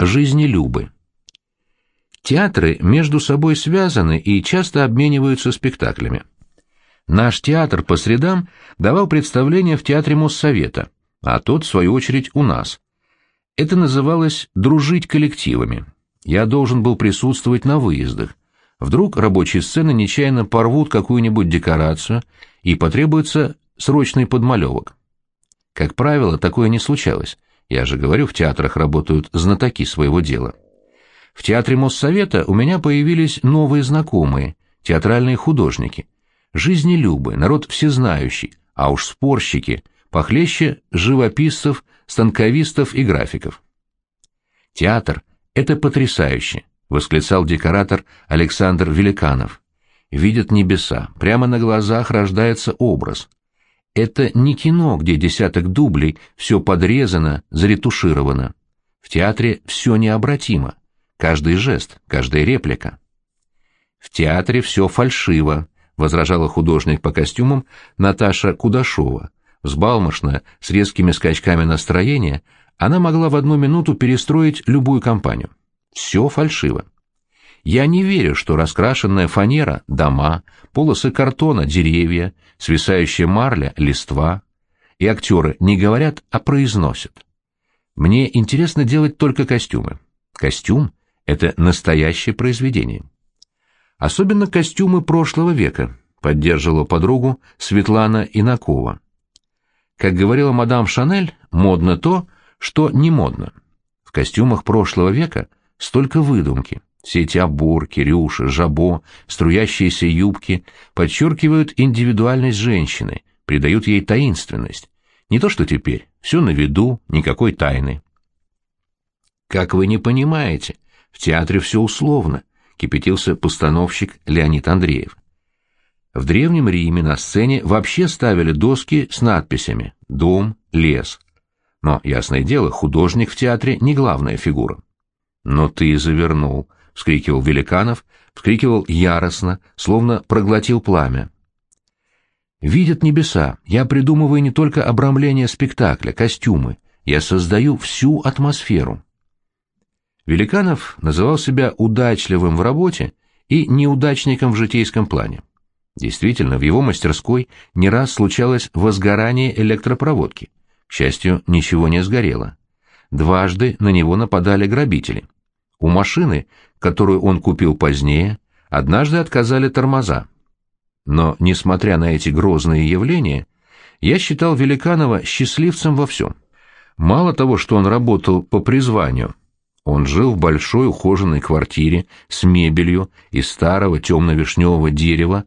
жизнелюбы. Театры между собой связаны и часто обмениваются спектаклями. Наш театр по средам давал представления в театре Моссовета, а тот, в свою очередь, у нас. Это называлось «дружить коллективами». Я должен был присутствовать на выездах. Вдруг рабочие сцены нечаянно порвут какую-нибудь декорацию и потребуется срочный подмалевок. Как правило, такое не случалось. Я же говорю, в театрах работают знатоки своего дела. В театре Моссовета у меня появились новые знакомые, театральные художники. Жизнелюбы, народ всезнающий, а уж спорщики, похлеще живописцев, станковистов и графиков. Театр — это потрясающе, — восклицал декоратор Александр Великанов. Видят небеса, прямо на глазах рождается образ. Это не кино, где десяток дублей, все подрезано, заретушировано. В театре все необратимо, каждый жест, каждая реплика. В театре все фальшиво, возражала художник по костюмам Наташа Кудашова. Взбалмошная, с резкими скачками настроения, она могла в одну минуту перестроить любую компанию. Все фальшиво. Я не верю, что раскрашенная фанера — дома, полосы картона — деревья, свисающая марля — листва. И актеры не говорят, а произносят. Мне интересно делать только костюмы. Костюм — это настоящее произведение. Особенно костюмы прошлого века, поддерживала подругу Светлана Инакова. Как говорила мадам Шанель, модно то, что не модно. В костюмах прошлого века столько выдумки. Все эти оборки, рюши, жабо, струящиеся юбки подчеркивают индивидуальность женщины, придают ей таинственность. Не то что теперь, все на виду, никакой тайны. Как вы не понимаете, в театре все условно, кипятился постановщик Леонид Андреев. В Древнем Риме на сцене вообще ставили доски с надписями «Дом», «Лес». Но, ясное дело, художник в театре не главная фигура. «Но ты завернул», — вскрикивал Великанов, вскрикивал яростно, словно проглотил пламя. «Видят небеса, я придумываю не только обрамление спектакля, костюмы, я создаю всю атмосферу». Великанов называл себя удачливым в работе и неудачником в житейском плане. Действительно, в его мастерской не раз случалось возгорание электропроводки. К счастью, ничего не сгорело. Дважды на него нападали грабители. У машины, которую он купил позднее, однажды отказали тормоза. Но, несмотря на эти грозные явления, я считал Великанова счастливцем во всем. Мало того, что он работал по призванию, он жил в большой ухоженной квартире с мебелью из старого темно-вишневого дерева,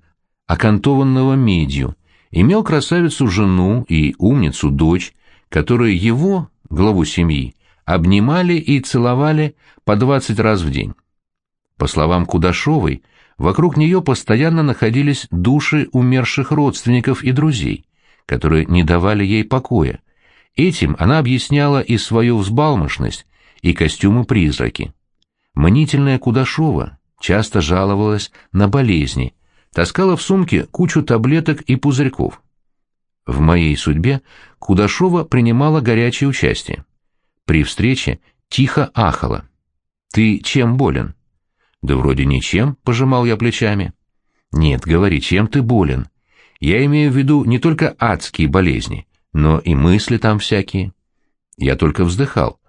окантованного медью, имел красавицу жену и умницу дочь, которые его, главу семьи, обнимали и целовали по двадцать раз в день. По словам Кудашовой, вокруг нее постоянно находились души умерших родственников и друзей, которые не давали ей покоя. Этим она объясняла и свою взбалмошность, и костюмы-призраки. Мнительная Кудашова часто жаловалась на болезни, таскала в сумке кучу таблеток и пузырьков. В моей судьбе Кудашова принимала горячее участие. При встрече тихо ахала. «Ты чем болен?» «Да вроде ничем», — пожимал я плечами. «Нет, говори, чем ты болен? Я имею в виду не только адские болезни, но и мысли там всякие». Я только вздыхал.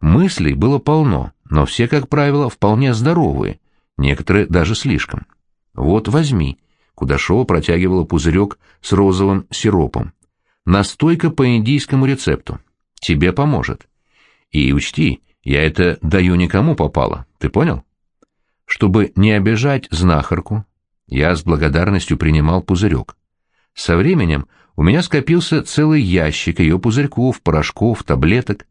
Мыслей было полно, но все, как правило, вполне здоровые, некоторые даже слишком. Вот возьми. Кудашова протягивала пузырек с розовым сиропом. Настойка по индийскому рецепту. Тебе поможет. И учти, я это даю никому попало, ты понял? Чтобы не обижать знахарку, я с благодарностью принимал пузырек. Со временем у меня скопился целый ящик ее пузырьков, порошков, таблеток.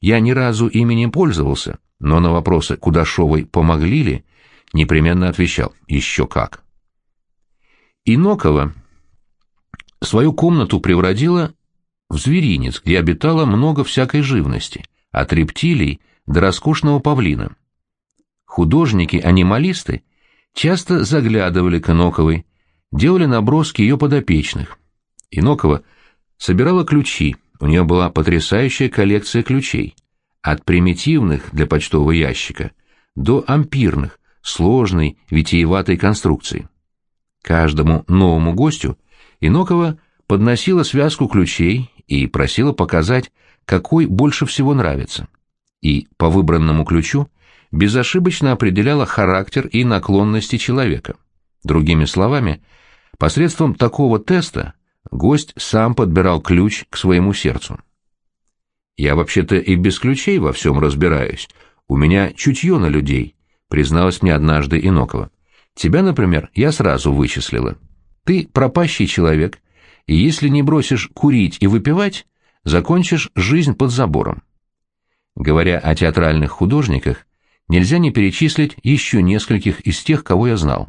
Я ни разу ими не пользовался, но на вопросы Кудашовой помогли ли, непременно отвечал «Еще как». Инокова свою комнату превратила в зверинец, где обитало много всякой живности, от рептилий до роскошного павлина. Художники-анималисты часто заглядывали к Иноковой, делали наброски ее подопечных. Инокова собирала ключи, у нее была потрясающая коллекция ключей. от примитивных для почтового ящика до ампирных, сложной, витиеватой конструкции. Каждому новому гостю Инокова подносила связку ключей и просила показать, какой больше всего нравится. И по выбранному ключу безошибочно определяла характер и наклонности человека. Другими словами, посредством такого теста гость сам подбирал ключ к своему сердцу. «Я вообще-то и без ключей во всем разбираюсь. У меня чутье на людей», — призналась мне однажды Инокова. «Тебя, например, я сразу вычислила. Ты пропащий человек, и если не бросишь курить и выпивать, закончишь жизнь под забором». Говоря о театральных художниках, нельзя не перечислить еще нескольких из тех, кого я знал.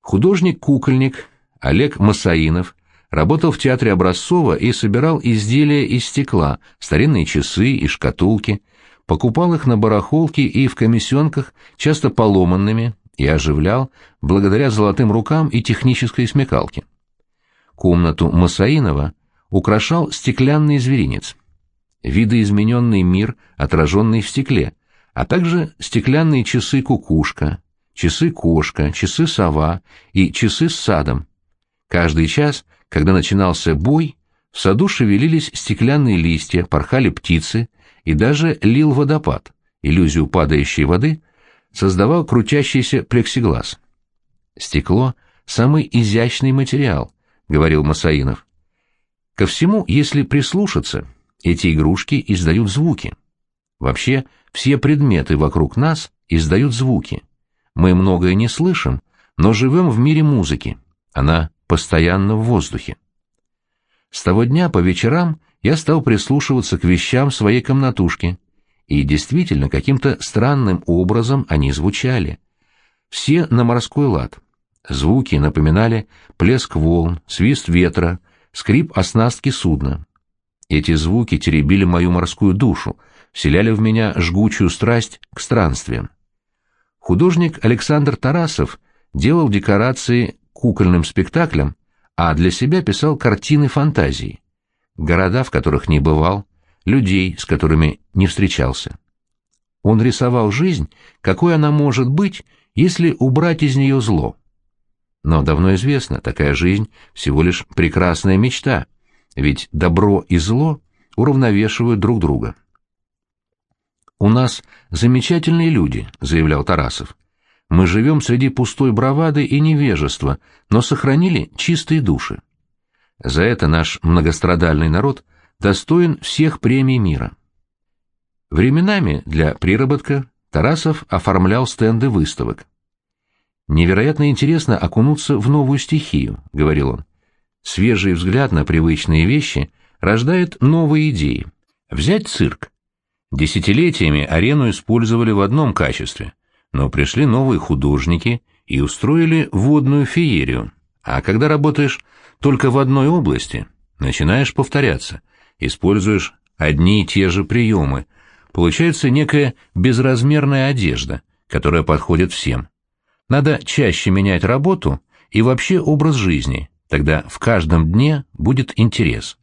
Художник-кукольник Олег Масаинов работал в театре Образцова и собирал изделия из стекла, старинные часы и шкатулки, покупал их на барахолке и в комиссионках, часто поломанными, и оживлял благодаря золотым рукам и технической смекалке. Комнату Масаинова украшал стеклянный зверинец, видоизмененный мир, отраженный в стекле, а также стеклянные часы-кукушка, часы-кошка, часы-сова и часы с садом. Каждый час, когда начинался бой, в саду шевелились стеклянные листья, порхали птицы и даже лил водопад. Иллюзию падающей воды создавал крутящийся плексиглаз. «Стекло — самый изящный материал», — говорил Масаинов. «Ко всему, если прислушаться, эти игрушки издают звуки. Вообще, все предметы вокруг нас издают звуки. Мы многое не слышим, но живем в мире музыки. Она постоянно в воздухе. С того дня по вечерам я стал прислушиваться к вещам своей комнатушки, и действительно каким-то странным образом они звучали. Все на морской лад. Звуки напоминали плеск волн, свист ветра, скрип оснастки судна. Эти звуки теребили мою морскую душу, вселяли в меня жгучую страсть к странствиям. Художник Александр Тарасов делал декорации кукольным спектаклям, а для себя писал картины фантазии. Города, в которых не бывал, людей, с которыми не встречался. Он рисовал жизнь, какой она может быть, если убрать из нее зло. Но давно известно, такая жизнь всего лишь прекрасная мечта, ведь добро и зло уравновешивают друг друга. «У нас замечательные люди», — заявлял Тарасов. «Мы живем среди пустой бравады и невежества, но сохранили чистые души. За это наш многострадальный народ достоин всех премий мира». Временами для приработка Тарасов оформлял стенды выставок. «Невероятно интересно окунуться в новую стихию», — говорил он. «Свежий взгляд на привычные вещи рождает новые идеи. Взять цирк. Десятилетиями арену использовали в одном качестве, но пришли новые художники и устроили водную феерию. А когда работаешь только в одной области, начинаешь повторяться, используешь одни и те же приемы, получается некая безразмерная одежда, которая подходит всем. Надо чаще менять работу и вообще образ жизни, тогда в каждом дне будет интерес.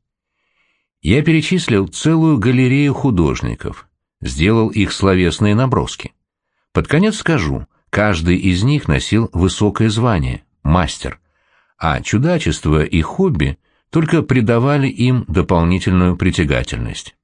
Я перечислил целую галерею художников, сделал их словесные наброски. Под конец скажу, каждый из них носил высокое звание – мастер, а чудачество и хобби только придавали им дополнительную притягательность.